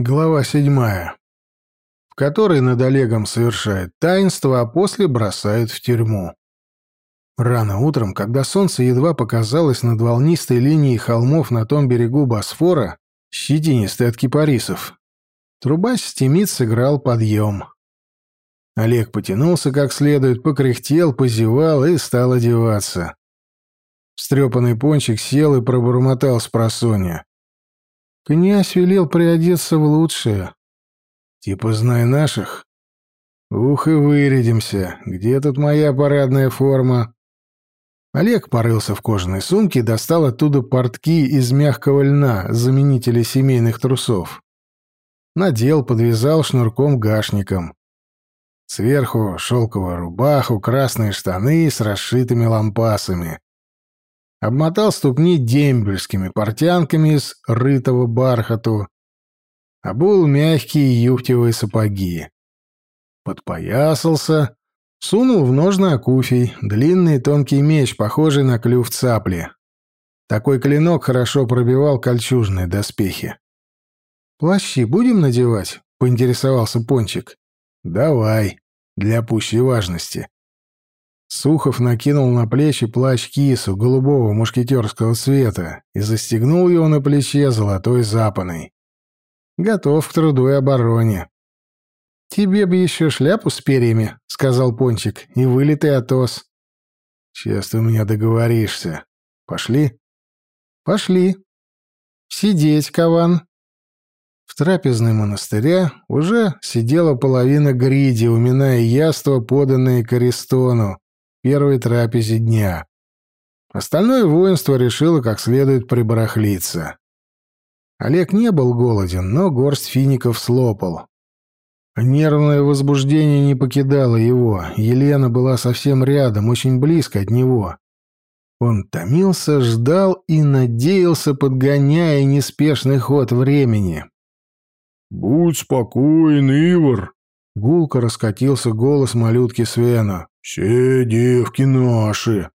Глава седьмая. В которой над Олегом совершает таинство, а после бросают в тюрьму. Рано утром, когда солнце едва показалось над волнистой линией холмов на том берегу Босфора, щетинистый от кипарисов, трубач стемит сыграл подъем. Олег потянулся как следует, покряхтел, позевал и стал одеваться. Встрепанный пончик сел и пробормотал с просонья. Князь велел приодеться в лучшее. Типа знай наших. Ух и вырядимся. Где тут моя парадная форма? Олег порылся в кожаной сумке и достал оттуда портки из мягкого льна, заменители семейных трусов. Надел, подвязал шнурком гашником. Сверху шелковую рубаху, красные штаны с расшитыми лампасами обмотал ступни дембельскими портянками из рытого бархату, обул мягкие юфтевые сапоги. Подпоясался, сунул в ножны окуфий, длинный тонкий меч, похожий на клюв цапли. Такой клинок хорошо пробивал кольчужные доспехи. «Плащи будем надевать?» — поинтересовался Пончик. «Давай, для пущей важности». Сухов накинул на плечи плащ кису голубого мушкетерского цвета и застегнул его на плече золотой запаной. Готов к труду и обороне. «Тебе бы еще шляпу с перьями», — сказал Пончик, — «и вылитый Атос». «Сейчас ты у меня договоришься. Пошли?» «Пошли. Сидеть, Каван». В трапезной монастыря уже сидела половина гриди, уминая яство, поданное Користону, первой трапезе дня. Остальное воинство решило как следует прибарахлиться. Олег не был голоден, но горсть фиников слопал. Нервное возбуждение не покидало его. Елена была совсем рядом, очень близко от него. Он томился, ждал и надеялся, подгоняя неспешный ход времени. «Будь спокоен, Ивар!» Гулко раскатился голос малютки Свена. «Все девки наши!»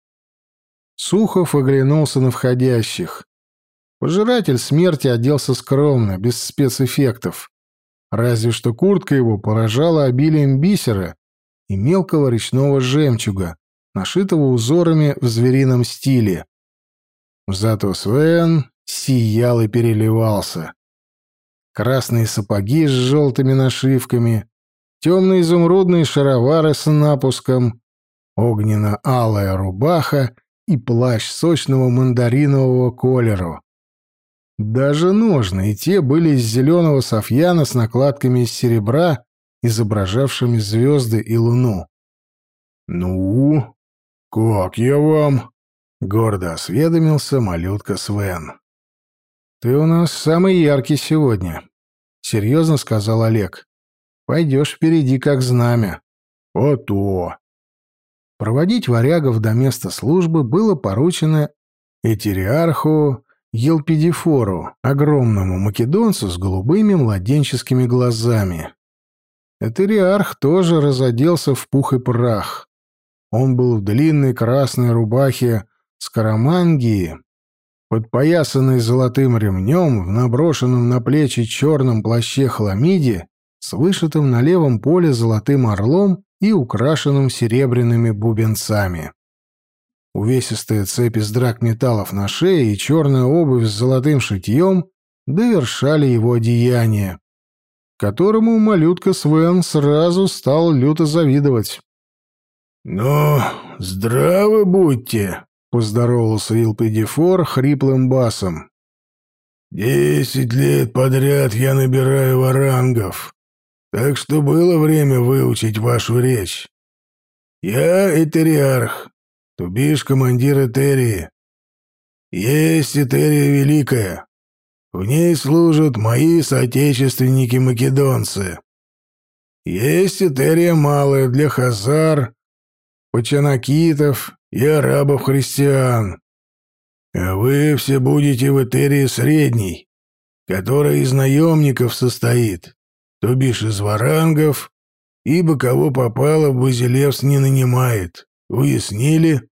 Сухов оглянулся на входящих. Пожиратель смерти оделся скромно, без спецэффектов. Разве что куртка его поражала обилием бисера и мелкого речного жемчуга, нашитого узорами в зверином стиле. Зато Свен сиял и переливался. Красные сапоги с желтыми нашивками, темные изумрудные шаровары с напуском, огненно-алая рубаха и плащ сочного мандаринового колеру. Даже ножны и те были из зеленого софьяна с накладками из серебра, изображавшими звезды и луну. «Ну, как я вам?» — гордо осведомился малютка Свен. «Ты у нас самый яркий сегодня», — серьезно сказал Олег. «Пойдешь впереди, как знамя». «А то!» Проводить варягов до места службы было поручено Этериарху Елпидифору, огромному македонцу с голубыми младенческими глазами. Этериарх тоже разоделся в пух и прах. Он был в длинной красной рубахе с карамангии, подпоясанной золотым ремнем, в наброшенном на плечи черном плаще хламиде, с вышитым на левом поле золотым орлом и украшенным серебряными бубенцами. Увесистая цепь из драгметаллов на шее и черная обувь с золотым шитьем довершали его одеяние, которому малютка Свен сразу стал люто завидовать. «Ну, здравы будьте!» — поздоровался Илпедифор хриплым басом. «Десять лет подряд я набираю варангов. Так что было время выучить вашу речь. Я Этериарх, тубиш командир Этерии. Есть Этерия Великая. В ней служат мои соотечественники-македонцы. Есть Этерия Малая для хазар, пачанакитов и арабов-христиан. А вы все будете в Этерии Средней, которая из наемников состоит то бишь из варангов, ибо кого попало, Базилевс не нанимает. Уяснили?»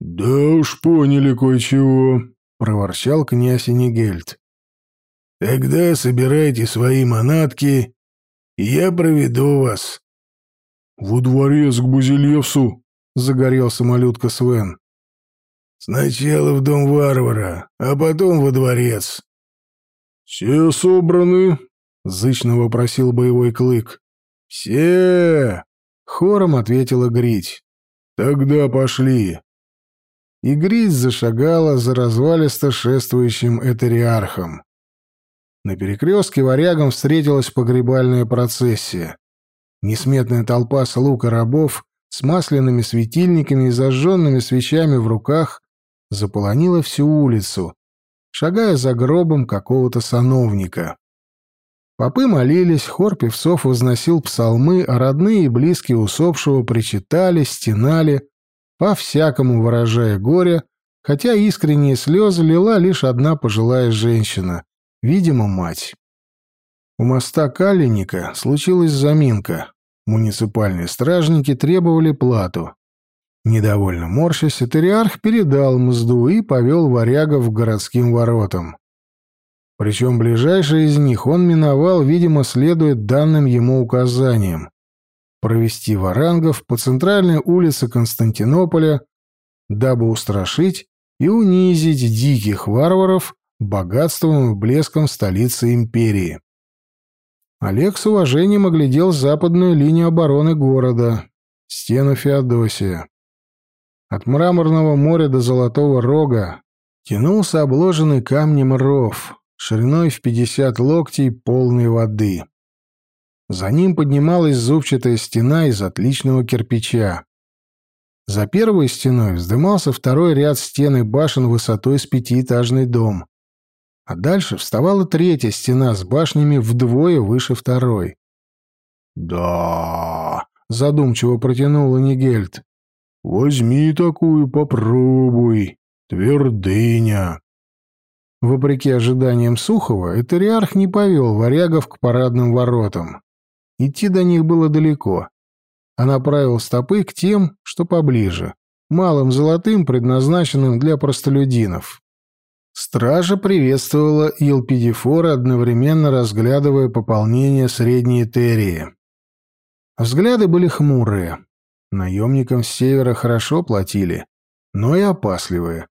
«Да уж поняли кое-чего», — проворчал князь Энигельд. Тогда собирайте свои манатки, и я проведу вас». «Во дворец к Базилевсу», — загорелся малютка Свен. «Сначала в дом варвара, а потом во дворец». «Все собраны?» — зычно вопросил боевой клык. «Все!» — хором ответила Грить. «Тогда пошли». И Грить зашагала за развалисто шествующим этериархом. На перекрестке варягам встретилась погребальная процессия. Несметная толпа слуг и рабов с масляными светильниками и зажженными свечами в руках заполонила всю улицу, шагая за гробом какого-то сановника. Попы молились, хор певцов возносил псалмы, а родные и близкие усопшего причитали, стенали, по-всякому выражая горе, хотя искренние слезы лила лишь одна пожилая женщина, видимо, мать. У моста Калиника случилась заминка. Муниципальные стражники требовали плату. Недовольно морщась, Этериарх передал мзду и повел варягов к городским воротам. Причем ближайший из них он миновал, видимо, следует данным ему указаниям. Провести варангов по центральной улице Константинополя, дабы устрашить и унизить диких варваров богатством и блеском столицы империи. Олег с уважением оглядел западную линию обороны города, стену Феодосия. От мраморного моря до Золотого Рога тянулся обложенный камнем ров, шириной в 50 локтей полной воды. За ним поднималась зубчатая стена из отличного кирпича. За первой стеной вздымался второй ряд стен и башен высотой с пятиэтажный дом. А дальше вставала третья стена с башнями вдвое выше второй. «Да...» — задумчиво протянул Нигельд. «Возьми такую, попробуй. Твердыня». Вопреки ожиданиям Сухова, Этериарх не повел варягов к парадным воротам. Идти до них было далеко, а направил стопы к тем, что поближе, малым золотым, предназначенным для простолюдинов. Стража приветствовала Елпидифора, одновременно разглядывая пополнение средней Терии. Взгляды были хмурые. Наемникам с севера хорошо платили, но и опасливые.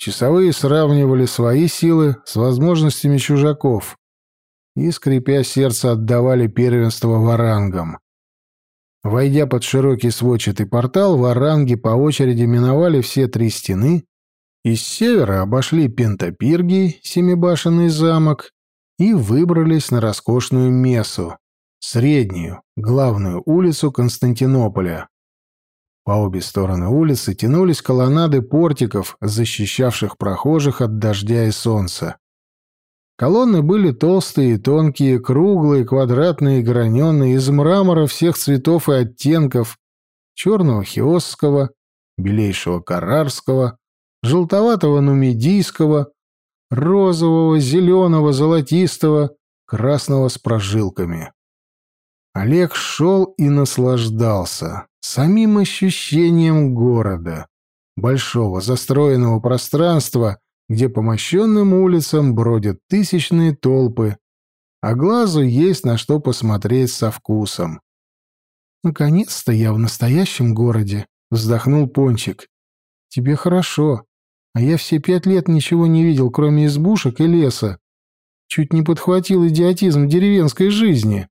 Часовые сравнивали свои силы с возможностями чужаков и, скрипя сердце, отдавали первенство варангам. Войдя под широкий сводчатый портал, варанги по очереди миновали все три стены, и с севера обошли Пентапиргий, семибашенный замок, и выбрались на роскошную Мессу, среднюю, главную улицу Константинополя. По обе стороны улицы тянулись колоннады портиков, защищавших прохожих от дождя и солнца. Колонны были толстые тонкие, круглые, квадратные граненые, из мрамора всех цветов и оттенков, черного хиосского, белейшего карарского, желтоватого нумидийского, розового, зеленого, золотистого, красного с прожилками. Олег шел и наслаждался самим ощущением города, большого застроенного пространства, где по мощенным улицам бродят тысячные толпы, а глазу есть на что посмотреть со вкусом. «Наконец-то я в настоящем городе», — вздохнул Пончик. «Тебе хорошо, а я все пять лет ничего не видел, кроме избушек и леса. Чуть не подхватил идиотизм деревенской жизни».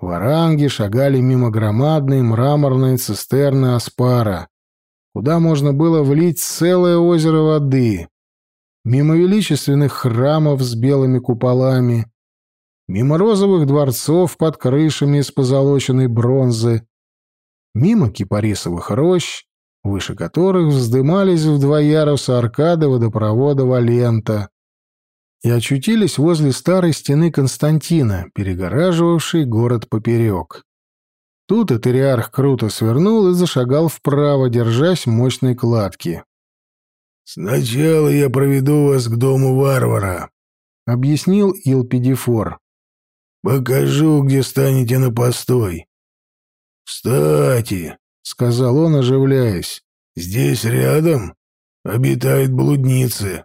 Варанги шагали мимо громадной мраморной цистерны Аспара, куда можно было влить целое озеро воды, мимо величественных храмов с белыми куполами, мимо розовых дворцов под крышами из позолоченной бронзы, мимо кипарисовых рощ, выше которых вздымались в два яруса аркады водопровода Валента, и очутились возле старой стены Константина, перегораживавшей город поперек. Тут Этериарх круто свернул и зашагал вправо, держась мощной кладки. «Сначала я проведу вас к дому варвара», — объяснил Илпидифор. «Покажу, где станете на постой». «Кстати», — сказал он, оживляясь, — «здесь рядом обитают блудницы».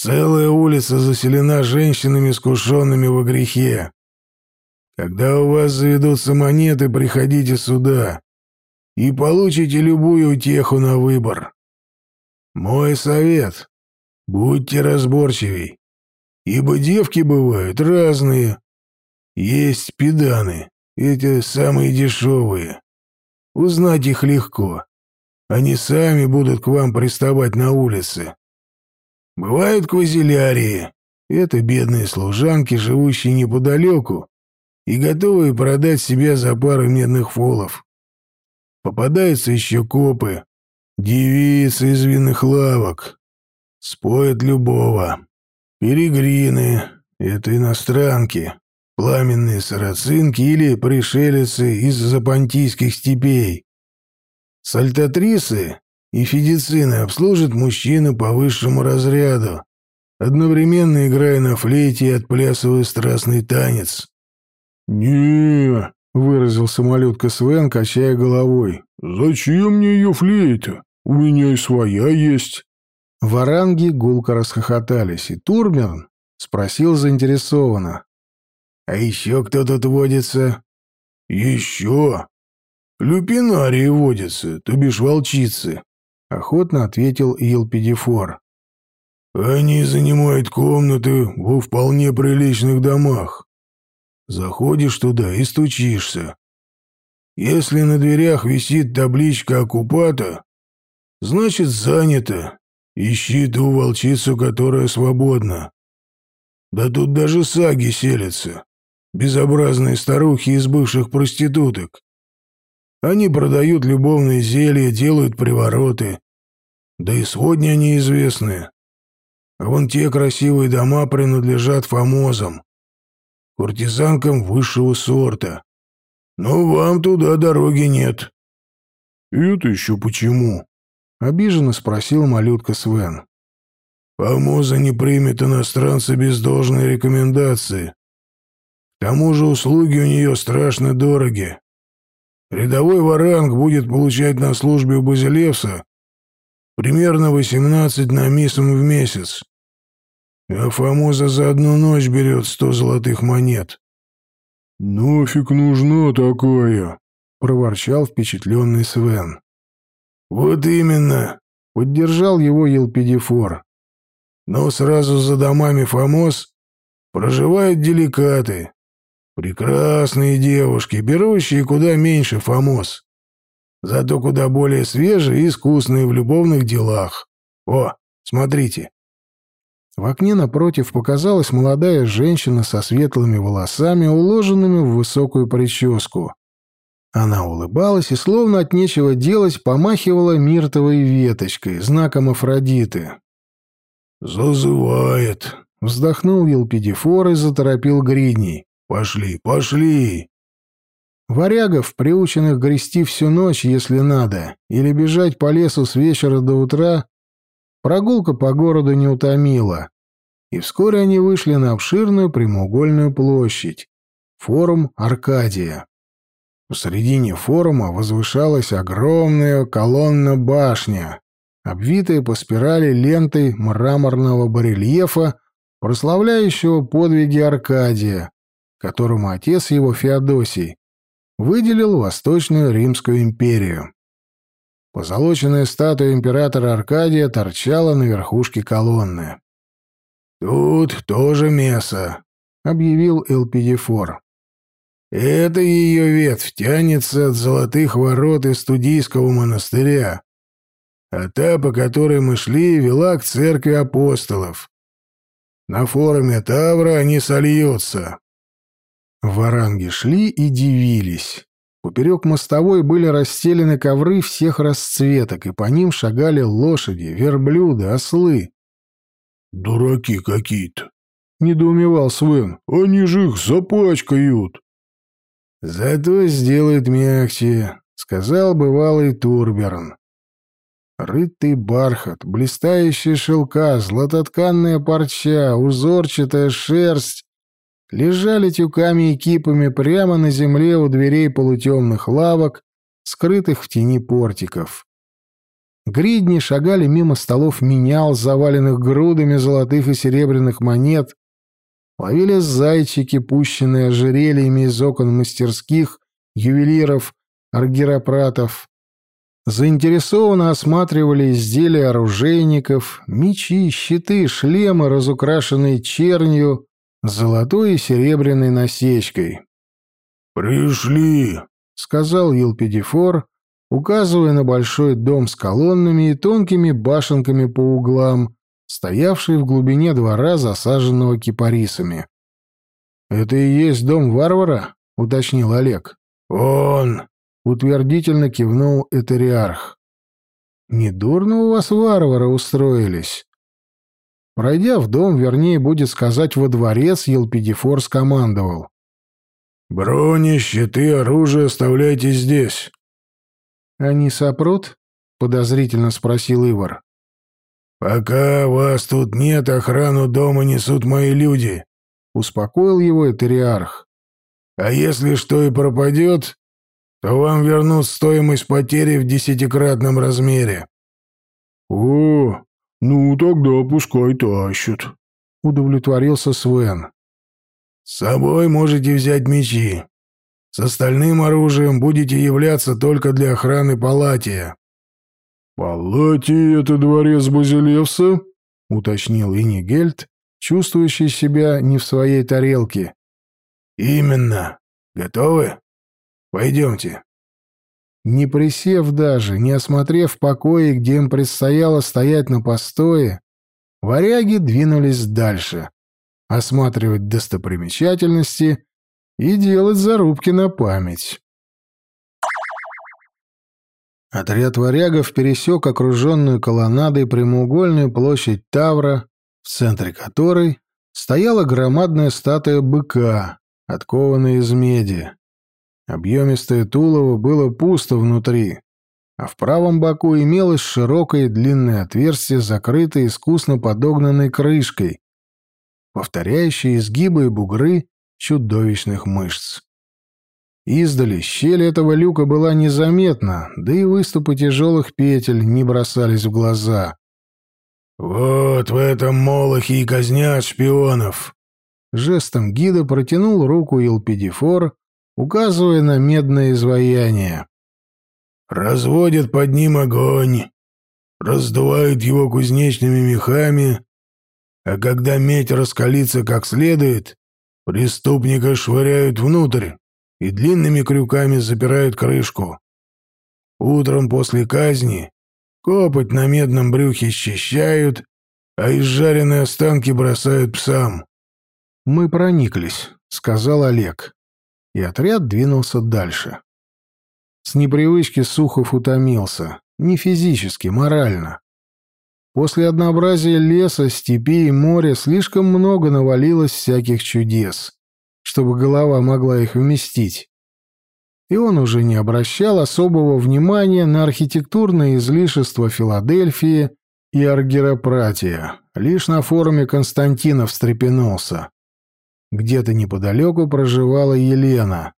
Целая улица заселена женщинами, искушенными во грехе. Когда у вас заведутся монеты, приходите сюда и получите любую утеху на выбор. Мой совет — будьте разборчивей, ибо девки бывают разные. Есть педаны, эти самые дешевые. Узнать их легко. Они сами будут к вам приставать на улице. Бывают квазилярии. Это бедные служанки, живущие неподалеку и готовые продать себя за пару медных фолов. Попадаются еще копы, девицы из винных лавок. Споят любого. Перегрины — это иностранки, пламенные сарацинки или пришелицы из запантийских степей. Сальтатрисы и федицины обслужат мужчину по высшему разряду, одновременно играя на флейте и отплясывая страстный танец. не выразился малютка Свен, качая головой. «Зачем мне ее флейта? У меня и своя есть». Варанги гулко расхохотались, и Турберн спросил заинтересованно. «А еще кто тут водится?» «Еще? Люпинарии водятся, то бишь волчицы», — охотно ответил Елпидифор. «Они занимают комнаты во вполне приличных домах. Заходишь туда и стучишься. Если на дверях висит табличка «Оккупата», значит, занято. Ищи ту волчицу, которая свободна. Да тут даже саги селятся. Безобразные старухи из бывших проституток. Они продают любовные зелья, делают привороты. Да и сводни они известны. А вон те красивые дома принадлежат фамозам куртизанкам высшего сорта. Но вам туда дороги нет». «Это еще почему?» — обиженно спросил малютка Свен. «Помоза не примет иностранца без должной рекомендации. К тому же услуги у нее страшно дороги. Рядовой варанг будет получать на службе у Базилевса примерно 18 намисом в месяц. А Фомоза за одну ночь берет сто золотых монет. «Нафиг нужна такая?» — проворчал впечатленный Свен. «Вот именно!» — поддержал его Елпидифор. «Но сразу за домами Фомоз проживают деликаты. Прекрасные девушки, берущие куда меньше Фомоз. Зато куда более свежие и искусные в любовных делах. О, смотрите!» В окне напротив показалась молодая женщина со светлыми волосами, уложенными в высокую прическу. Она улыбалась и, словно от нечего делать, помахивала миртовой веточкой, знаком Афродиты. «Зазывает», — вздохнул Елпидифор и заторопил Гридней. «Пошли, пошли!» Варягов, приученных грести всю ночь, если надо, или бежать по лесу с вечера до утра, Прогулка по городу не утомила, и вскоре они вышли на обширную прямоугольную площадь, форум Аркадия. Посредине форума возвышалась огромная колонна-башня, обвитая по спирали лентой мраморного барельефа, прославляющего подвиги Аркадия, которому отец его Феодосий выделил Восточную Римскую империю. Позолоченная статуя императора Аркадия торчала на верхушке колонны. «Тут тоже место», — объявил Элпидифор. «Это ее ветвь тянется от золотых ворот из студийского монастыря, а та, по которой мы шли, вела к церкви апостолов. На форуме Тавра они сольются». Варанги шли и дивились. Поперек мостовой были расстелены ковры всех расцветок, и по ним шагали лошади, верблюды, ослы. «Дураки какие-то!» — недоумевал Свен. «Они же их запачкают!» «Зато сделают мягче», — сказал бывалый Турберн. Рытый бархат, блистающие шелка, златотканная парча, узорчатая шерсть лежали тюками и кипами прямо на земле у дверей полутемных лавок, скрытых в тени портиков. Гридни шагали мимо столов менял, заваленных грудами золотых и серебряных монет, ловили зайчики, пущенные ожерельями из окон мастерских, ювелиров, аргиропратов, заинтересованно осматривали изделия оружейников, мечи, щиты, шлемы, разукрашенные чернью, золотой и серебряной насечкой. «Пришли», — сказал Елпидифор, указывая на большой дом с колоннами и тонкими башенками по углам, стоявший в глубине двора, засаженного кипарисами. «Это и есть дом варвара?» — уточнил Олег. «Он!» — утвердительно кивнул Этериарх. «Недурно у вас варвары устроились». Пройдя в дом, вернее, будет сказать, во дворец, Елпидифор скомандовал. «Брони, щиты, оружие оставляйте здесь». «Они сопрут?» — подозрительно спросил Ивар. «Пока вас тут нет, охрану дома несут мои люди», — успокоил его Этериарх. «А если что и пропадет, то вам вернут стоимость потери в десятикратном размере». «О, ну тогда пускай тащат», — удовлетворился Свен. «С собой можете взять мечи. С остальным оружием будете являться только для охраны Палатия». «Палатий — это дворец Базилевса?» — уточнил Инигельд, чувствующий себя не в своей тарелке. «Именно. Готовы? Пойдемте». Не присев даже, не осмотрев покои, где им предстояло стоять на постое, варяги двинулись дальше осматривать достопримечательности и делать зарубки на память. Отряд варягов пересек окруженную колоннадой прямоугольную площадь Тавра, в центре которой стояла громадная статуя быка, откованная из меди. Объемистое тулово было пусто внутри, а в правом боку имелось широкое длинное отверстие, закрытое искусно подогнанной крышкой, повторяющие изгибы и бугры чудовищных мышц. Издали щель этого люка была незаметна, да и выступы тяжелых петель не бросались в глаза. «Вот в этом молохе и казнят шпионов!» Жестом гида протянул руку Елпидифор, указывая на медное изваяние. «Разводят под ним огонь, раздувают его кузнечными мехами, а когда медь раскалится как следует, преступника швыряют внутрь и длинными крюками запирают крышку. Утром после казни копоть на медном брюхе счищают, а изжаренные останки бросают псам. «Мы прониклись», — сказал Олег, и отряд двинулся дальше. С непривычки Сухов утомился, не физически, морально. После однообразия леса, степи и моря слишком много навалилось всяких чудес, чтобы голова могла их вместить. И он уже не обращал особого внимания на архитектурное излишество Филадельфии и Аргиропратия, лишь на форуме Константина встрепенулся. Где-то неподалеку проживала Елена.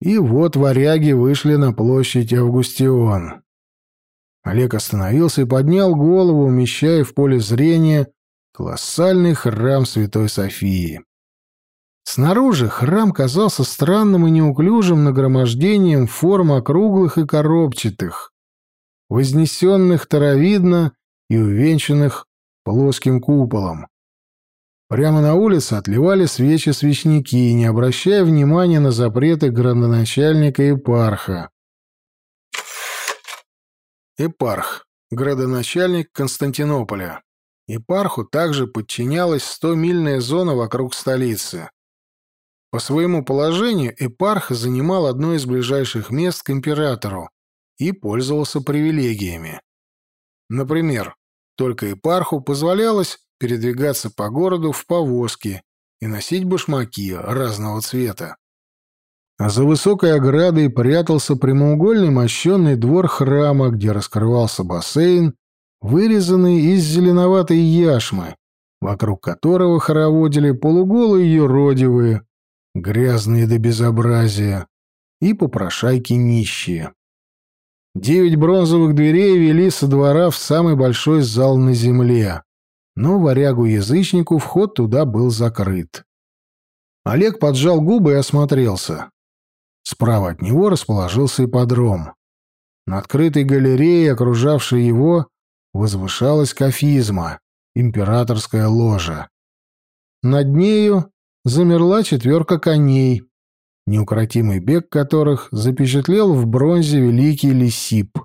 И вот варяги вышли на площадь Августион. Олег остановился и поднял голову, умещая в поле зрения колоссальный храм Святой Софии. Снаружи храм казался странным и неуклюжим нагромождением форм округлых и коробчатых, вознесенных таровидно и увенчанных плоским куполом. Прямо на улице отливали свечи-свечники, не обращая внимания на запреты градоначальника и парха. Эпарх, градоначальник Константинополя. Епарху также подчинялась 100-мильная зона вокруг столицы. По своему положению Эпарх занимал одно из ближайших мест к императору и пользовался привилегиями. Например, только Эпарху позволялось передвигаться по городу в повозке и носить башмаки разного цвета а за высокой оградой прятался прямоугольный мощенный двор храма, где раскрывался бассейн, вырезанный из зеленоватой яшмы, вокруг которого хороводили полуголые юродивые, грязные до безобразия, и попрошайки нищие. Девять бронзовых дверей вели со двора в самый большой зал на земле, но варягу-язычнику вход туда был закрыт. Олег поджал губы и осмотрелся. Справа от него расположился ипподром. На открытой галерее, окружавшей его, возвышалась кафизма, императорская ложа. Над нею замерла четверка коней, неукротимый бег которых запечатлел в бронзе великий Лисип.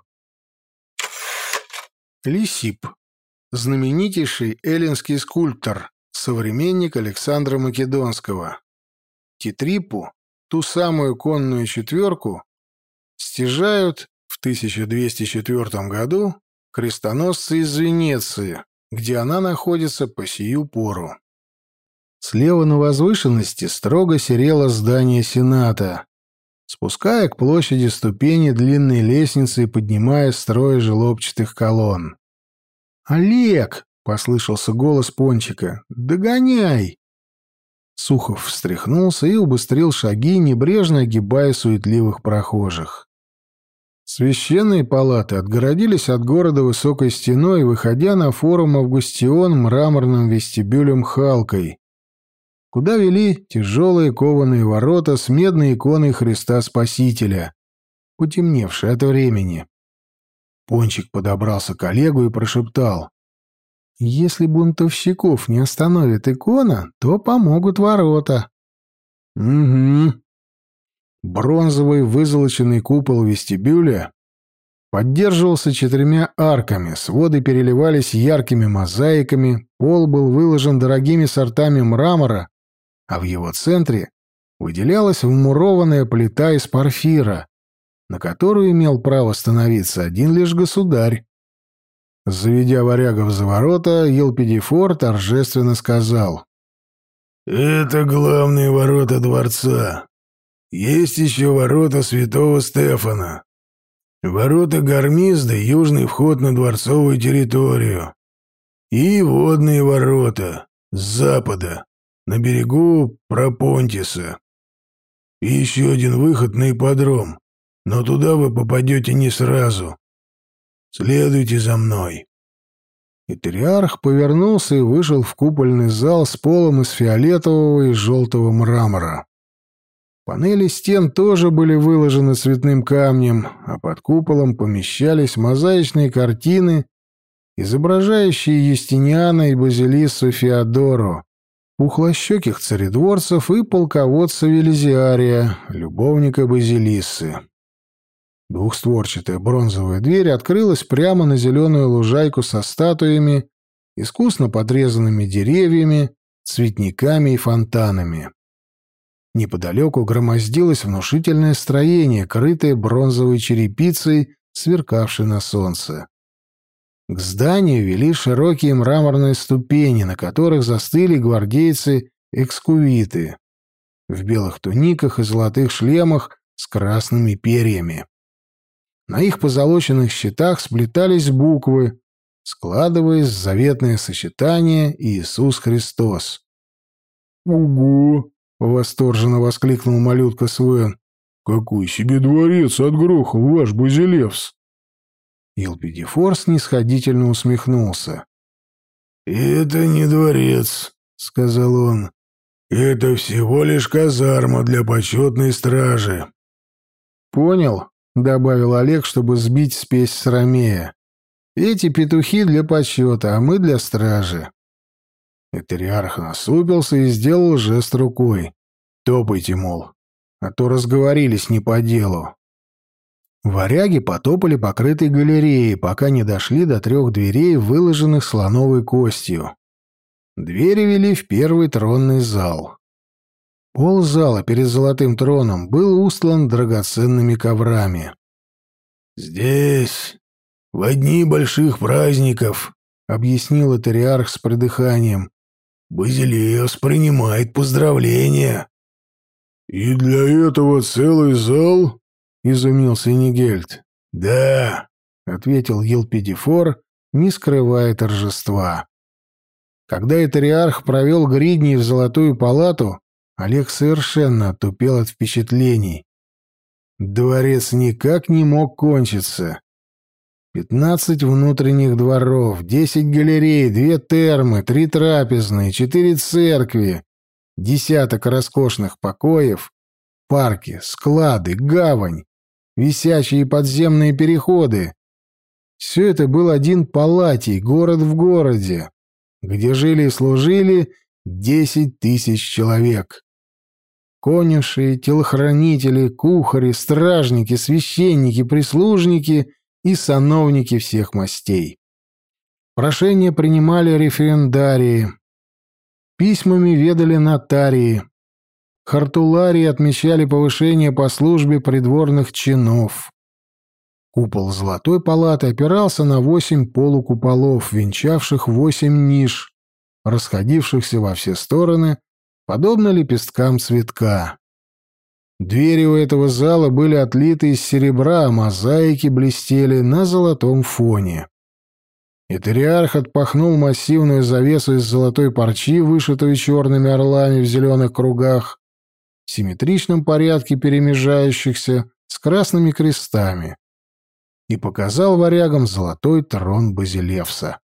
Лисип — знаменитейший эллинский скульптор, современник Александра Македонского. Титрипу, ту самую конную четверку, стяжают в 1204 году крестоносцы из Венеции, где она находится по сию пору. Слева на возвышенности строго серело здание Сената, спуская к площади ступени длинной лестницы и поднимая строй желобчатых колонн. «Олег!» — послышался голос Пончика. «Догоняй!» Сухов встряхнулся и убыстрил шаги, небрежно огибая суетливых прохожих. Священные палаты отгородились от города высокой стеной, выходя на форум Августион мраморным вестибюлем Халкой, куда вели тяжелые кованые ворота с медной иконой Христа Спасителя, потемневшие от времени. Пончик подобрался к Олегу и прошептал. «Если бунтовщиков не остановит икона, то помогут ворота». «Угу», Бронзовый вызолоченный купол вестибюля поддерживался четырьмя арками, своды переливались яркими мозаиками, пол был выложен дорогими сортами мрамора, а в его центре выделялась вмурованная плита из порфира, на которую имел право становиться один лишь государь. Заведя варягов за ворота, Елпидифор торжественно сказал. «Это главные ворота дворца. Есть еще ворота святого Стефана. Ворота Гармизда — южный вход на дворцовую территорию. И водные ворота с запада, на берегу Пропонтиса. И еще один выход на ипподром, но туда вы попадете не сразу. Следуйте за мной. И триарх повернулся и вышел в купольный зал с полом из фиолетового и желтого мрамора. Панели стен тоже были выложены цветным камнем, а под куполом помещались мозаичные картины, изображающие Юстиниана и Базилиссу Феодору, пухлощеких царедворцев и полководца Велизиария, любовника Базилиссы. Двухстворчатая бронзовая дверь открылась прямо на зеленую лужайку со статуями, искусно подрезанными деревьями, цветниками и фонтанами. Неподалеку громоздилось внушительное строение, крытое бронзовой черепицей, сверкавшей на солнце. К зданию вели широкие мраморные ступени, на которых застыли гвардейцы-экскувиты в белых туниках и золотых шлемах с красными перьями. На их позолоченных щитах сплетались буквы, складываясь в заветное сочетание Иисус Христос. «Ого!» — восторженно воскликнул малютка Свен. «Какой себе дворец отгрохал ваш Базилевс!» Илпидифор снисходительно усмехнулся. «Это не дворец», — сказал он. «Это всего лишь казарма для почетной стражи». «Понял», — добавил Олег, чтобы сбить спесь с Ромея. «Эти петухи для почета, а мы для стражи». Этериарх насупился и сделал жест рукой. «Топайте, мол, а то разговорились не по делу». Варяги потопали покрытой галереей, пока не дошли до трех дверей, выложенных слоновой костью. Двери вели в первый тронный зал. Пол зала перед золотым троном был устлан драгоценными коврами. «Здесь, в одни больших праздников», — объяснил Этериарх с придыханием, Базилиос принимает поздравления. И для этого целый зал? изумился Нигельд. Да, ответил Елпидифор, не скрывая торжества. Когда Этариарх провел гридней в золотую палату, Олег совершенно оттупел от впечатлений. Дворец никак не мог кончиться. Пятнадцать внутренних дворов, десять галерей, две термы, три трапезные, четыре церкви, десяток роскошных покоев, парки, склады, гавань, висячие подземные переходы. Все это был один палатий, город в городе, где жили и служили десять тысяч человек. Конюши, телохранители, кухари, стражники, священники, прислужники и сановники всех мастей. Прошения принимали референдарии, письмами ведали нотарии, хартуларии отмечали повышение по службе придворных чинов. Купол Золотой палаты опирался на восемь полукуполов, венчавших восемь ниш, расходившихся во все стороны, подобно лепесткам цветка. Двери у этого зала были отлиты из серебра, а мозаики блестели на золотом фоне. Этериарх отпахнул массивную завесу из золотой парчи, вышитую черными орлами в зеленых кругах, в симметричном порядке перемежающихся с красными крестами, и показал варягам золотой трон Базилевса.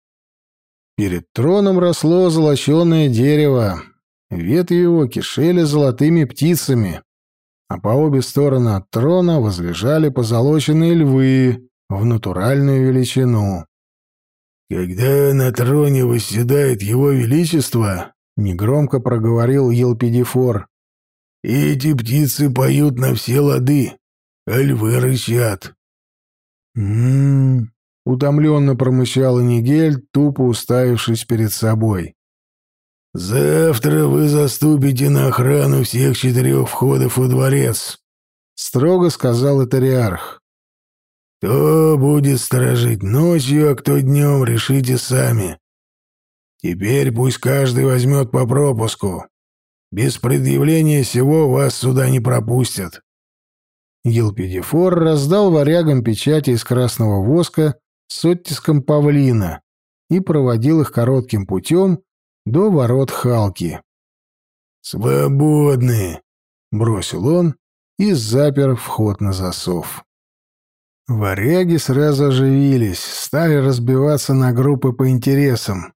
Перед троном росло золоченое дерево, ветви его кишели золотыми птицами, а по обе стороны от трона возлежали позолоченные львы в натуральную величину. «Когда на троне восседает его величество», — негромко проговорил Елпидифор, — «эти птицы поют на все лады, а львы рычат». «М-м-м», утомленно промычал Нигель, тупо уставившись перед собой. «Завтра вы заступите на охрану всех четырех входов во дворец», — строго сказал Этариарх. «Кто будет сторожить ночью, а кто днем, решите сами. Теперь пусть каждый возьмет по пропуску. Без предъявления всего вас сюда не пропустят». Елпидифор раздал варягам печати из красного воска с оттиском павлина и проводил их коротким путем до ворот Халки. «Свободны!» — бросил он и запер вход на засов. Варяги сразу оживились, стали разбиваться на группы по интересам.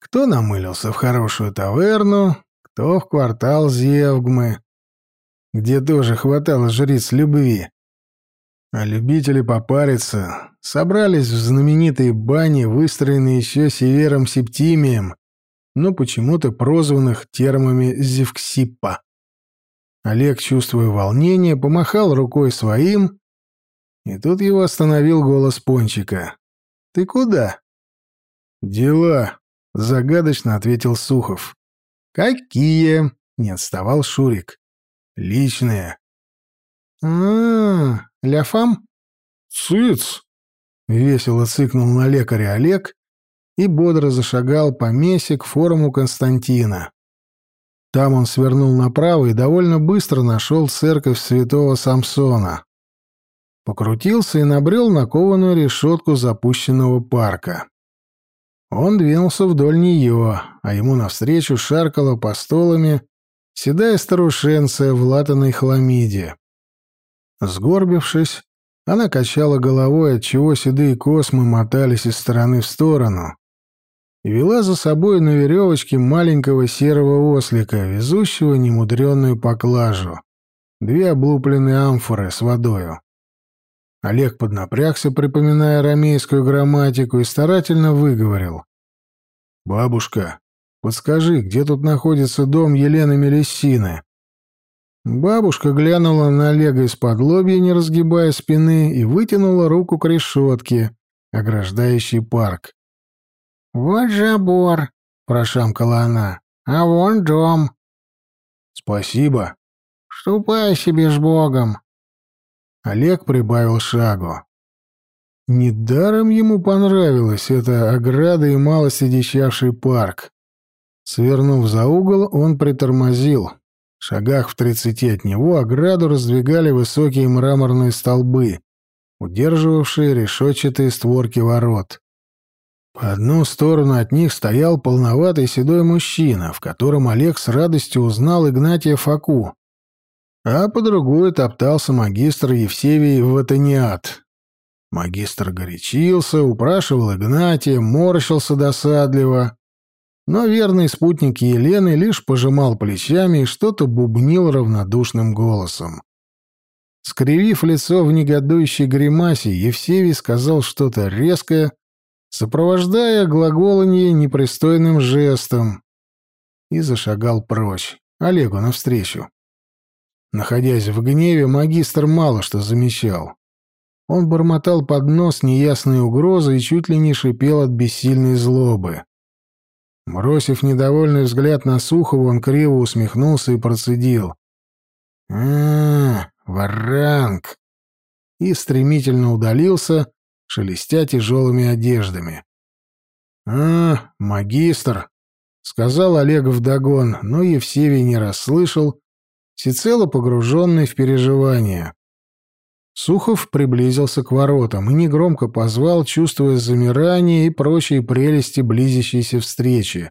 Кто намылился в хорошую таверну, кто в квартал Зевгмы, где тоже хватало жриц любви. А любители попариться собрались в знаменитые бани, выстроенные еще Севером Септимием, но почему-то прозванных термами Зевксипа. Олег, чувствуя волнение, помахал рукой своим, и тут его остановил голос Пончика. «Ты куда?» «Дела», — загадочно ответил Сухов. «Какие?» — не отставал Шурик. «Личные». «А-а-а, ляфам?» «Цыц!» — весело цыкнул на лекаря Олег и бодро зашагал по месе к форуму Константина. Там он свернул направо и довольно быстро нашел церковь святого Самсона. Покрутился и набрел на кованую решетку запущенного парка. Он двинулся вдоль нее, а ему навстречу шаркала по столами седая старушенция в латаной хламиде. Сгорбившись, она качала головой, отчего седые космы мотались из стороны в сторону, вела за собой на веревочке маленького серого ослика, везущего немудренную поклажу, две облупленные амфоры с водою. Олег поднапрягся, припоминая арамейскую грамматику, и старательно выговорил. «Бабушка, подскажи, где тут находится дом Елены Мелиссины?» Бабушка глянула на Олега из-под лобья, не разгибая спины, и вытянула руку к решетке, ограждающей парк. «Вот забор», — прошамкала она, — «а вон дом». «Спасибо». «Ступай себе с Богом». Олег прибавил шагу. Недаром ему понравилась эта ограда и мало сидящавший парк. Свернув за угол, он притормозил. В шагах в тридцати от него ограду раздвигали высокие мраморные столбы, удерживавшие решетчатые створки ворот. По одну сторону от них стоял полноватый седой мужчина, в котором Олег с радостью узнал Игнатия Факу. а по другую топтался магистр Евсевий Ватаниат. Магистр горячился, упрашивал Игнатия, морщился досадливо, но верный спутник Елены лишь пожимал плечами и что-то бубнил равнодушным голосом. Скривив лицо в негодующей гримасе, Евсевий сказал что-то резкое, сопровождая глаголанье непристойным жестом, и зашагал прочь, Олегу навстречу. Находясь в гневе, магистр мало что замечал. Он бормотал под нос неясные угрозы и чуть ли не шипел от бессильной злобы. Бросив недовольный взгляд на Сухова, он криво усмехнулся и процедил. а, варанг!» И стремительно удалился, шелестя тяжелыми одеждами. «А, магистр!» — сказал Олег вдогон, но Евсевий не расслышал, всецело погруженный в переживания. Сухов приблизился к воротам и негромко позвал, чувствуя замирание и прочие прелести близящейся встречи.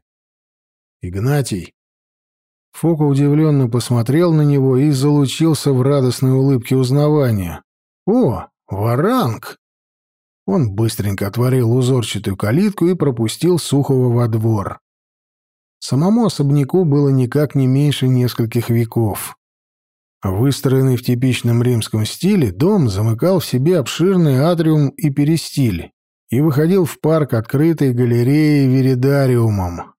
«Игнатий!» Фока удивленно посмотрел на него и залучился в радостной улыбке узнавания. «О, варанг!» Он быстренько отворил узорчатую калитку и пропустил Сухова во двор. Самому особняку было никак не меньше нескольких веков. Выстроенный в типичном римском стиле, дом замыкал в себе обширный атриум и перистиль и выходил в парк открытой галереей веридариумом.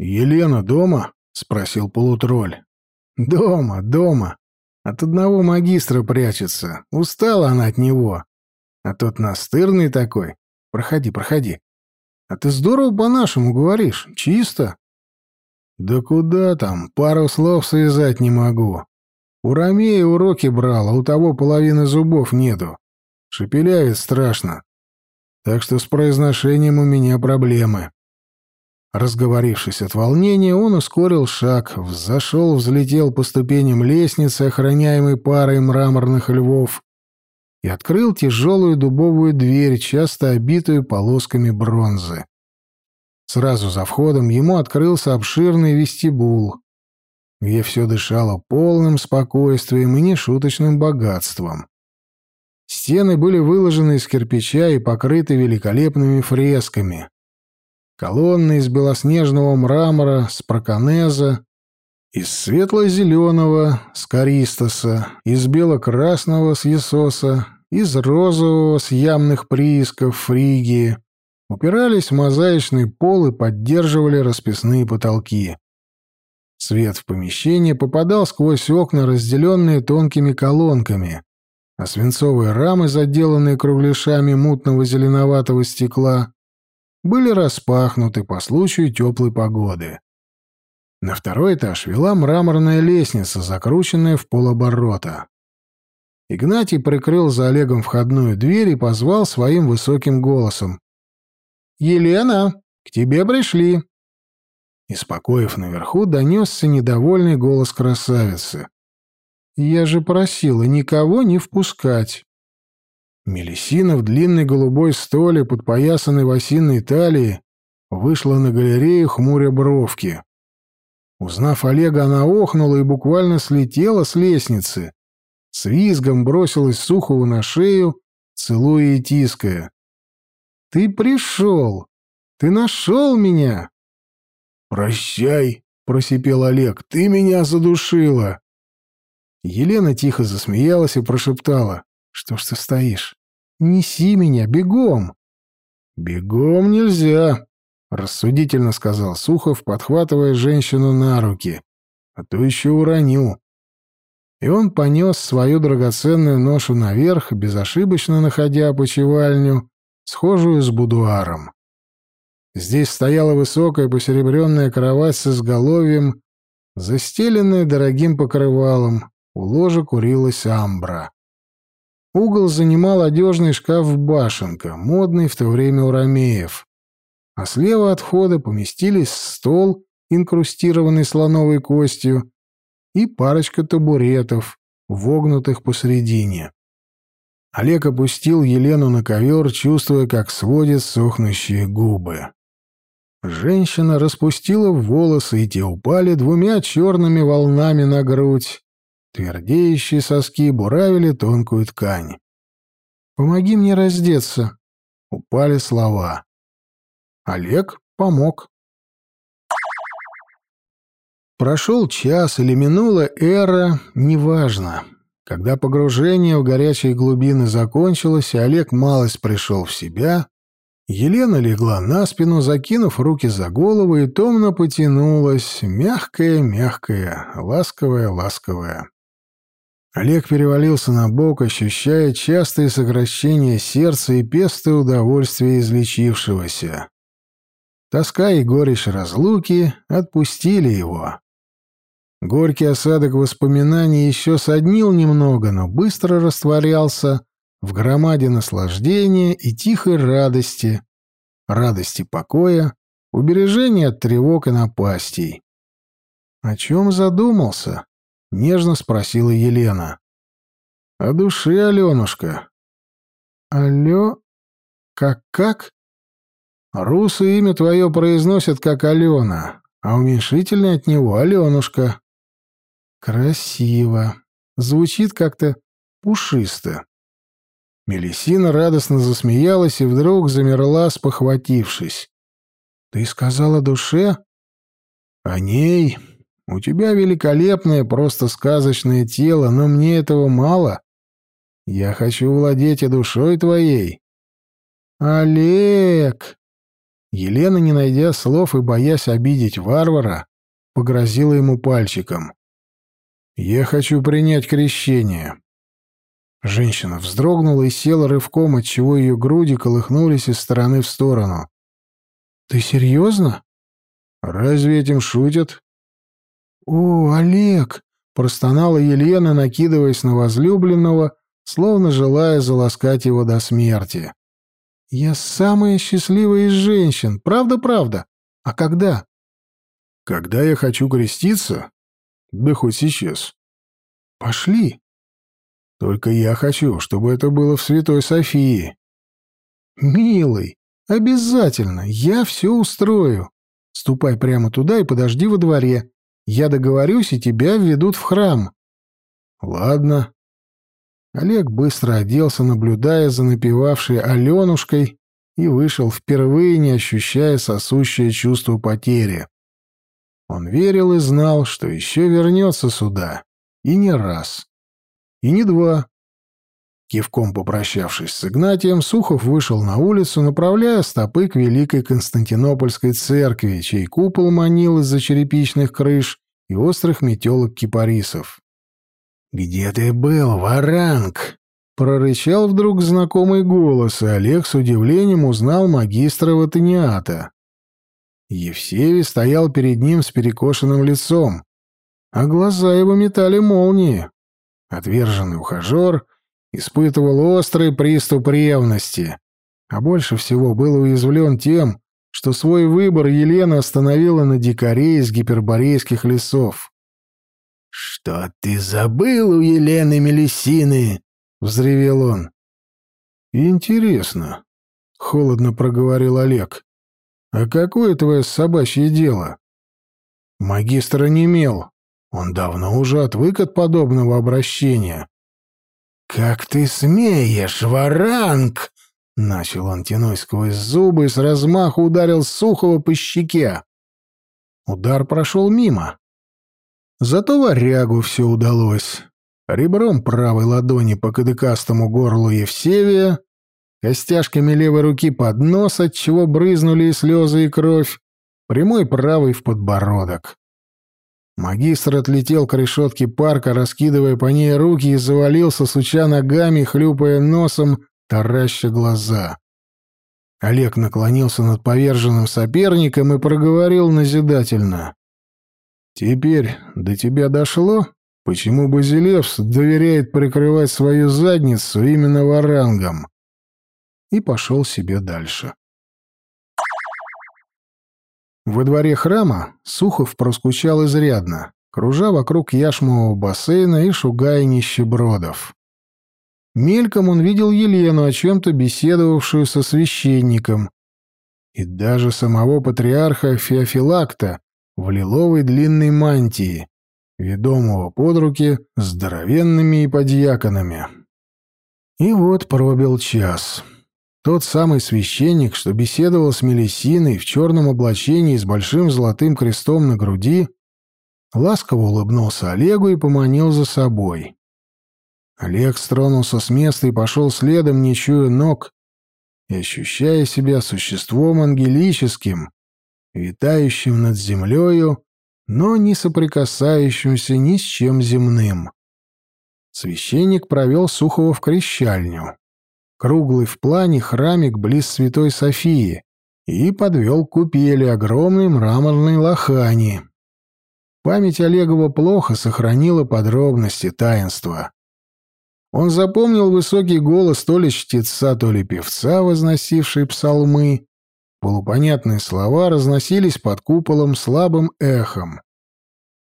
«Елена дома?» — спросил полутролль. «Дома, дома. От одного магистра прячется. Устала она от него. А тот настырный такой. Проходи, проходи. А ты здорово по-нашему говоришь. Чисто». «Да куда там? Пару слов связать не могу. У Ромея уроки брал, а у того половины зубов нету. Шепелявит страшно. Так что с произношением у меня проблемы. Разговорившись от волнения, он ускорил шаг, взошел, взлетел по ступеням лестницы, охраняемой парой мраморных львов, и открыл тяжелую дубовую дверь, часто обитую полосками бронзы. Сразу за входом ему открылся обширный вестибул где все дышало полным спокойствием и нешуточным богатством. Стены были выложены из кирпича и покрыты великолепными фресками. Колонны из белоснежного мрамора с проконеза, из светло-зеленого с користоса, из бело-красного с есоса, из розового с ямных приисков фригии, упирались в мозаичный пол и поддерживали расписные потолки. Свет в помещение попадал сквозь окна, разделенные тонкими колонками, а свинцовые рамы, заделанные кругляшами мутного зеленоватого стекла, были распахнуты по случаю теплой погоды. На второй этаж вела мраморная лестница, закрученная в полоборота. Игнатий прикрыл за Олегом входную дверь и позвал своим высоким голосом. «Елена, к тебе пришли!» И, спокоив наверху, донесся недовольный голос красавицы. «Я же просила никого не впускать». Мелисина в длинной голубой столе, подпоясанной в осиной талии, вышла на галерею хмуря бровки. Узнав Олега, она охнула и буквально слетела с лестницы. С визгом бросилась Сухову на шею, целуя и тиская. «Ты пришел! Ты нашел меня!» «Прощай», — просипел Олег, — «ты меня задушила». Елена тихо засмеялась и прошептала. «Что ж ты стоишь? Неси меня, бегом!» «Бегом нельзя», — рассудительно сказал Сухов, подхватывая женщину на руки. «А то еще уроню». И он понес свою драгоценную ношу наверх, безошибочно находя почевальню, схожую с будуаром. Здесь стояла высокая посеребренная кровать с изголовьем, застеленная дорогим покрывалом. У ложа курилась амбра. Угол занимал одежный шкаф-башенка, модный в то время у ромеев. А слева от входа поместились стол, инкрустированный слоновой костью, и парочка табуретов, вогнутых посредине. Олег опустил Елену на ковер, чувствуя, как сводит сохнущие губы. Женщина распустила волосы, и те упали двумя черными волнами на грудь. Твердеющие соски буравили тонкую ткань. «Помоги мне раздеться», — упали слова. Олег помог. Прошел час или минула эра, неважно. Когда погружение в горячие глубины закончилось, и Олег малость пришел в себя, Елена легла на спину, закинув руки за голову, и томно потянулась, мягкая-мягкая, ласковая-ласковая. Олег перевалился на бок, ощущая частые сокращения сердца и пестое удовольствие излечившегося. Тоска и горечь разлуки отпустили его. Горький осадок воспоминаний еще соднил немного, но быстро растворялся в громаде наслаждения и тихой радости, радости покоя, убережения от тревог и напастей. «О чем задумался?» — нежно спросила Елена. «О душе, Аленушка». «Алё... как-как?» «Русы имя твое произносят как Алена, а уменьшительное от него — Аленушка». Красиво. Звучит как-то пушисто. Мелисина радостно засмеялась и вдруг замерла, спохватившись. «Ты сказала душе?» «О ней. У тебя великолепное, просто сказочное тело, но мне этого мало. Я хочу владеть и душой твоей». «Олег!» Елена, не найдя слов и боясь обидеть варвара, погрозила ему пальчиком. «Я хочу принять крещение». Женщина вздрогнула и села рывком, отчего ее груди колыхнулись из стороны в сторону. «Ты серьезно?» «Разве этим шутят?» «О, Олег!» — простонала Елена, накидываясь на возлюбленного, словно желая заласкать его до смерти. «Я самая счастливая из женщин, правда-правда? А когда?» «Когда я хочу креститься? Да хоть сейчас. Пошли. Только я хочу, чтобы это было в Святой Софии. Милый, обязательно, я все устрою. Ступай прямо туда и подожди во дворе. Я договорюсь, и тебя введут в храм. Ладно. Олег быстро оделся, наблюдая за напевавшей Аленушкой, и вышел, впервые не ощущая сосущее чувство потери. Он верил и знал, что еще вернется сюда. И не раз. И не два. Кивком попрощавшись с Игнатием, Сухов вышел на улицу, направляя стопы к Великой Константинопольской церкви, чей купол манил из-за черепичных крыш и острых метелок кипарисов. «Где ты был, варанг?» — прорычал вдруг знакомый голос, и Олег с удивлением узнал магистра Ватаниата. Евсевий стоял перед ним с перекошенным лицом, а глаза его метали молнии. Отверженный ухажер испытывал острый приступ ревности, а больше всего был уязвлен тем, что свой выбор Елена остановила на дикаре из гиперборейских лесов. «Что ты забыл у Елены Мелисины?» — взревел он. «Интересно», — холодно проговорил Олег. «А какое твое собачье дело?» Магистр онемел. Он давно уже отвык от подобного обращения. «Как ты смеешь, варанг!» Начал он тянуть сквозь зубы и с размаху ударил Сухого по щеке. Удар прошел мимо. Зато варягу все удалось. Ребром правой ладони по кадыкастому горлу Евсевия костяшками левой руки под нос, от чего брызнули и слезы, и кровь, прямой правый в подбородок. Магистр отлетел к решетке парка, раскидывая по ней руки и завалился, суча ногами, хлюпая носом, тараща глаза. Олег наклонился над поверженным соперником и проговорил назидательно. «Теперь до тебя дошло, почему Базилевс доверяет прикрывать свою задницу именно варангам?» И пошел себе дальше. Во дворе храма Сухов проскучал изрядно, кружа вокруг яшмового бассейна и шугая нищебродов. Мельком он видел Елену, о чем-то беседовавшую со священником, и даже самого патриарха Феофилакта в лиловой длинной мантии, ведомого под руки здоровенными иподьяконами. И вот пробил час. Тот самый священник, что беседовал с Мелисиной в черном облачении с большим золотым крестом на груди, ласково улыбнулся Олегу и поманил за собой. Олег стронулся с места и пошел следом, не чуя ног, и ощущая себя существом ангелическим, витающим над землею, но не соприкасающимся ни с чем земным. Священник провел Сухого в крещальню круглый в плане храмик близ Святой Софии, и подвел к купели огромной мраморной лохани. Память Олегова плохо сохранила подробности таинства. Он запомнил высокий голос то ли чтеца, то ли певца, возносивший псалмы. Полупонятные слова разносились под куполом слабым эхом.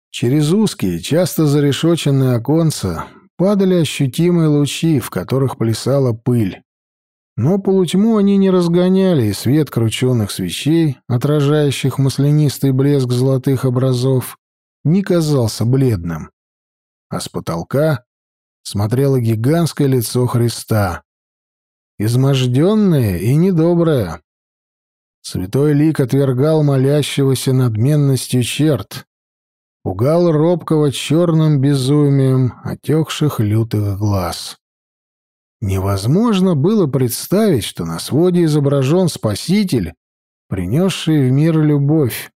Через узкие, часто зарешоченные оконца падали ощутимые лучи, в которых плясала пыль. Но полутьму они не разгоняли, и свет крученных свечей, отражающих маслянистый блеск золотых образов, не казался бледным. А с потолка смотрело гигантское лицо Христа, изможденное и недоброе. Святой лик отвергал молящегося надменностью черт, пугал робкого черным безумием отекших лютых глаз. Невозможно было представить, что на своде изображен Спаситель, принесший в мир любовь.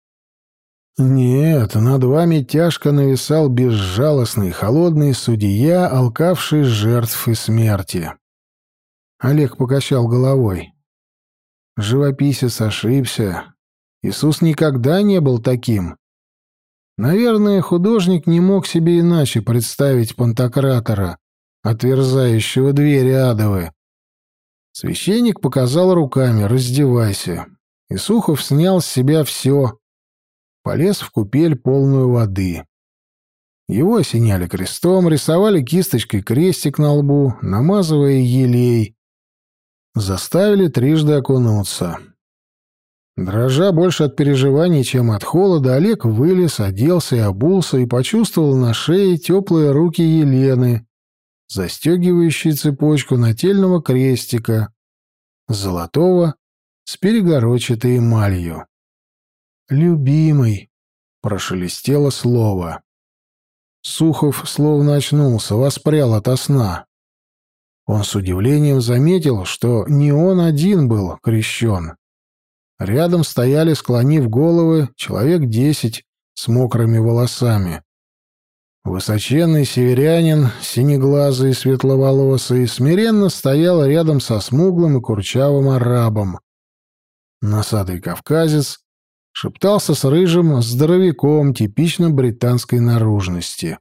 Нет, над вами тяжко нависал безжалостный, холодный судья, алкавший жертв и смерти. Олег покачал головой. Живописец ошибся. Иисус никогда не был таким. Наверное, художник не мог себе иначе представить Пантократора, отверзающего двери адовы. Священник показал руками «раздевайся», и Сухов снял с себя все, полез в купель полную воды. Его осеняли крестом, рисовали кисточкой крестик на лбу, намазывая елей. Заставили трижды окунуться. Дрожа больше от переживаний, чем от холода, Олег вылез, оделся и обулся и почувствовал на шее теплые руки Елены, застегивающие цепочку нательного крестика, золотого, с перегородчатой эмалью. «Любимый», — прошелестело слово. Сухов словно очнулся, воспрял ото сна. Он с удивлением заметил, что не он один был крещен. Рядом стояли, склонив головы, человек десять с мокрыми волосами. Высоченный северянин, синеглазый и светловолосый, смиренно стоял рядом со смуглым и курчавым арабом. Насадый кавказец шептался с рыжим здоровяком типично британской наружности.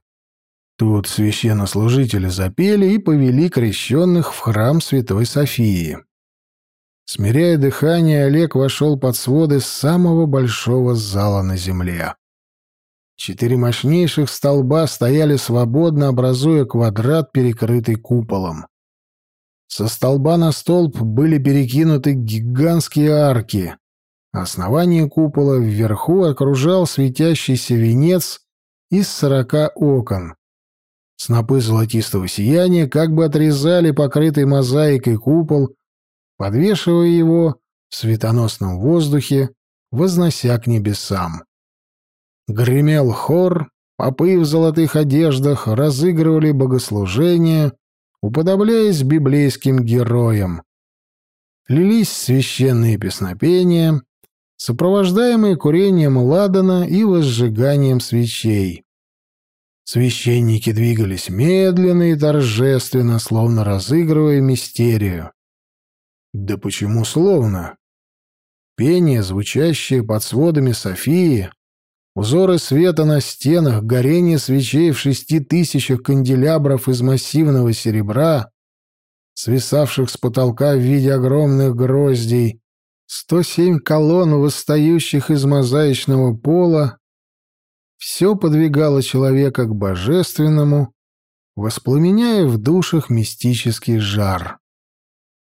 Тут священнослужители запели и повели крещенных в храм Святой Софии. Смиряя дыхание, Олег вошел под своды самого большого зала на земле. Четыре мощнейших столба стояли свободно, образуя квадрат, перекрытый куполом. Со столба на столб были перекинуты гигантские арки. Основание купола вверху окружал светящийся венец из сорока окон. Снопы золотистого сияния как бы отрезали покрытый мозаикой купол, подвешивая его в светоносном воздухе, вознося к небесам. Гремел хор, попы в золотых одеждах разыгрывали богослужения, уподобляясь библейским героям. Лились священные песнопения, сопровождаемые курением ладана и возжиганием свечей. Священники двигались медленно и торжественно, словно разыгрывая мистерию. Да почему словно? Пение, звучащее под сводами Софии, узоры света на стенах, горение свечей в шести тысячах канделябров из массивного серебра, свисавших с потолка в виде огромных гроздей, сто семь колонн, восстающих из мозаичного пола, все подвигало человека к божественному, воспламеняя в душах мистический жар.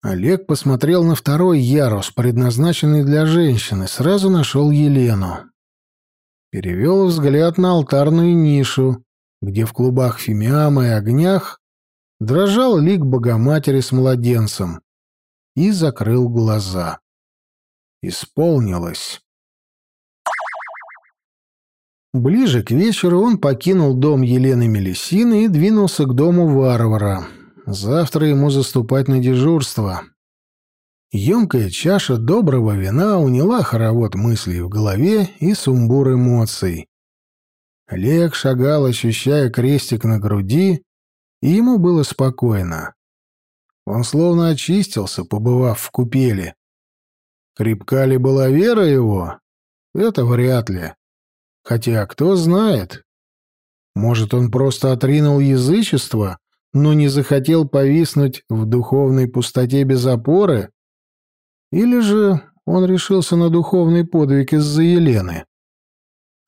Олег посмотрел на второй ярус, предназначенный для женщины, сразу нашел Елену. перевел взгляд на алтарную нишу, где в клубах фимиама и огнях дрожал лик Богоматери с младенцем, и закрыл глаза. Исполнилось. Ближе к вечеру он покинул дом Елены Мелисины и двинулся к дому варвара. Завтра ему заступать на дежурство. Емкая чаша доброго вина уняла хоровод мыслей в голове и сумбур эмоций. Олег шагал, ощущая крестик на груди, и ему было спокойно. Он словно очистился, побывав в купели. Крепка ли была вера его? Это вряд ли. Хотя кто знает. Может, он просто отринул язычество, но не захотел повиснуть в духовной пустоте без опоры? Или же он решился на духовный подвиг из-за Елены?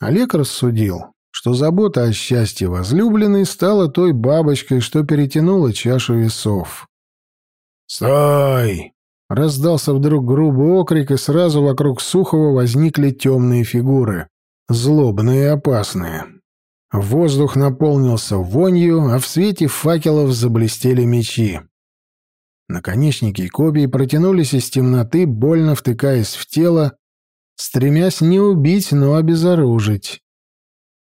Олег рассудил, что забота о счастье возлюбленной стала той бабочкой, что перетянула чашу весов. «Стой!» — раздался вдруг грубый окрик, и сразу вокруг Сухова возникли темные фигуры злобные и опасные. Воздух наполнился вонью, а в свете факелов заблестели мечи. Наконечники копий протянулись из темноты, больно втыкаясь в тело, стремясь не убить, но обезоружить.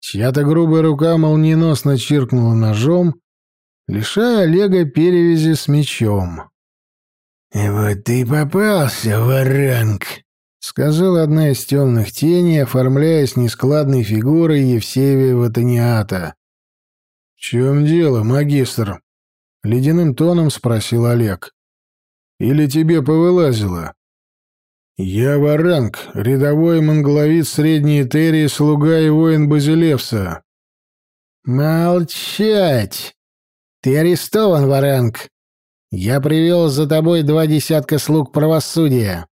Чья-то грубая рука молниеносно чиркнула ножом, лишая Олега перевязи с мечом. «Вот ты попался, варанг!» — сказала одна из темных теней, оформляясь нескладной фигурой Евсевия Ватаниата. «В чем дело, магистр?» — ледяным тоном спросил Олег. «Или тебе повылазило?» «Я Варанг, рядовой монголовид Средней Этерии, слуга и воин Базилевса». «Молчать! Ты арестован, Варанг. Я привел за тобой два десятка слуг правосудия.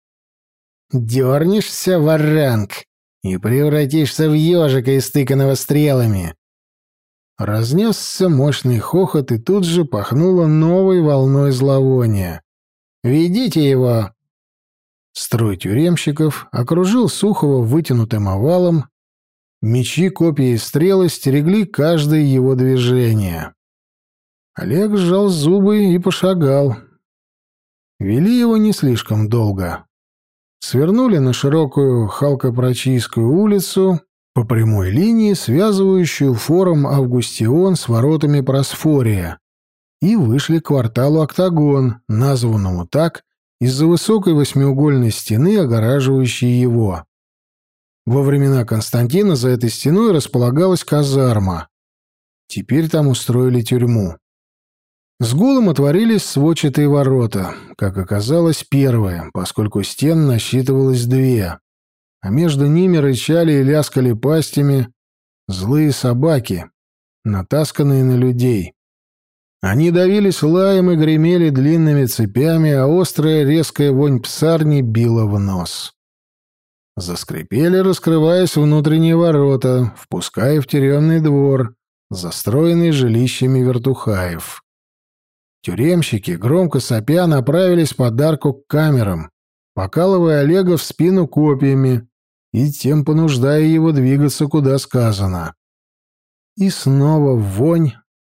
Дернешься, варанг, и превратишься в ежика, истыканного стрелами. Разнесся мощный хохот, и тут же пахнуло новой волной зловония. «Ведите его!» Строй тюремщиков окружил Сухого вытянутым овалом. Мечи, копья и стрелы стерегли каждое его движение. Олег сжал зубы и пошагал. Вели его не слишком долго свернули на широкую Халкопрочийскую улицу по прямой линии, связывающую форум Августион с воротами Просфория, и вышли к кварталу Октагон, названному так из-за высокой восьмиугольной стены, огораживающей его. Во времена Константина за этой стеной располагалась казарма. Теперь там устроили тюрьму. С гулом отворились сводчатые ворота, как оказалось, первые, поскольку стен насчитывалось две, а между ними рычали и ляскали пастями злые собаки, натасканные на людей. Они давились лаем и гремели длинными цепями, а острая резкая вонь псарни била в нос. Заскрипели, раскрываясь внутренние ворота, впуская в тюремный двор, застроенный жилищами вертухаев. Тюремщики, громко сопя, направились подарку к камерам, покалывая Олега в спину копьями и тем понуждая его двигаться, куда сказано. И снова вонь,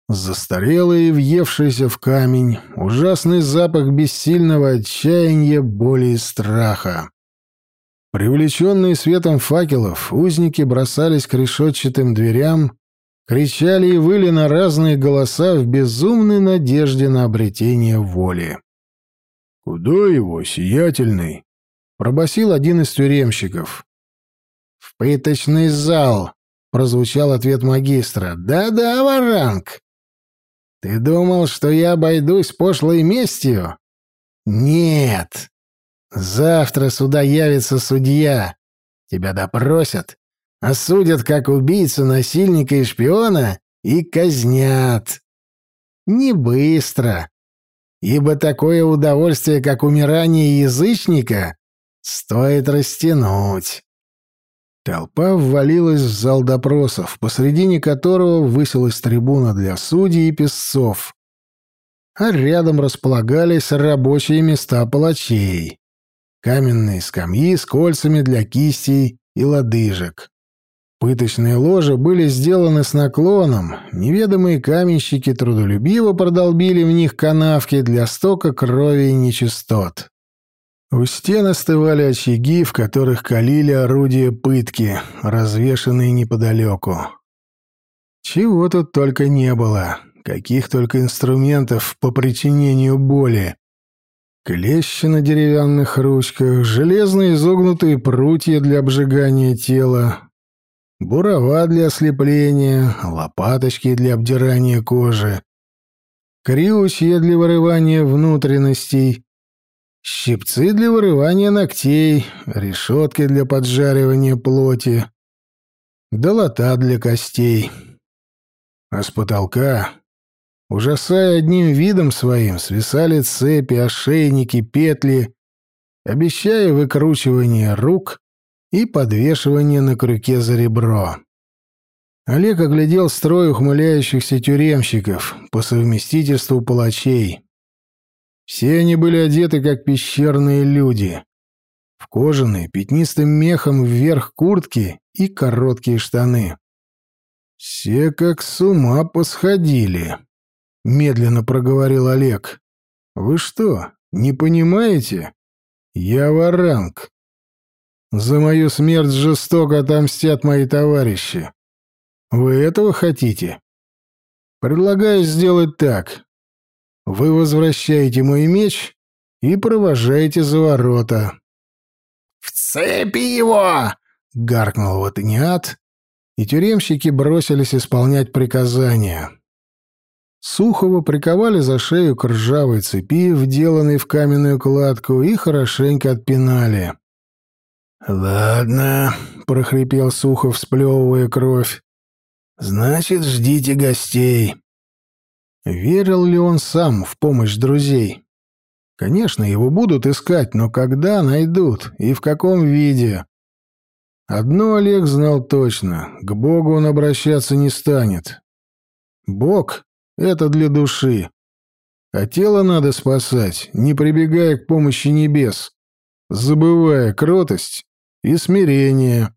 застарелая и въевшаяся в камень, ужасный запах бессильного отчаяния, боли и страха. Привлеченные светом факелов, узники бросались к решетчатым дверям, кричали и выли на разные голоса в безумной надежде на обретение воли. «Куда его, сиятельный?» — пробасил один из тюремщиков. «В пыточный зал», — прозвучал ответ магистра. «Да-да, Варанг. Ты думал, что я обойдусь пошлой местью? Нет. Завтра сюда явится судья. Тебя допросят, осудят как убийцу, насильника и шпиона и казнят. Не быстро, ибо такое удовольствие, как умирание язычника, стоит растянуть. Толпа ввалилась в зал допросов, посредине которого высилась трибуна для судей и песцов, а рядом располагались рабочие места палачей, каменные скамьи с кольцами для кистей и лодыжек. Пыточные ложи были сделаны с наклоном, неведомые каменщики трудолюбиво продолбили в них канавки для стока крови и нечистот. У стен остывали очаги, в которых калили орудия пытки, развешанные неподалеку. Чего тут только не было, каких только инструментов по причинению боли. Клещи на деревянных ручках, железные изогнутые прутья для обжигания тела, бурова для ослепления, лопаточки для обдирания кожи, крючья для вырывания внутренностей, щипцы для вырывания ногтей, решетки для поджаривания плоти, долота для костей. А с потолка, ужасая одним видом своим, свисали цепи, ошейники, петли, обещая выкручивание рук и подвешивание на крюке за ребро. Олег оглядел строй ухмыляющихся тюремщиков, по совместительству палачей. Все они были одеты, как пещерные люди. В кожаные, пятнистым мехом вверх куртки и короткие штаны. «Все как с ума посходили», — медленно проговорил Олег. «Вы что, не понимаете? Я варанг. За мою смерть жестоко отомстят мои товарищи. Вы этого хотите? Предлагаю сделать так. Вы возвращаете мой меч и провожаете за ворота. «В цепи его!» — гаркнул Ватаниат, и тюремщики бросились исполнять приказания. Сухого приковали за шею к ржавой цепи, вделанной в каменную кладку, и хорошенько отпинали. «Ладно», — прохрипел Сухов, сплевывая кровь. «Значит, ждите гостей». Верил ли он сам в помощь друзей? Конечно, его будут искать, но когда найдут и в каком виде? Одно Олег знал точно — к Богу он обращаться не станет. Бог — это для души. А тело надо спасать, не прибегая к помощи небес, забывая кротость и смирение.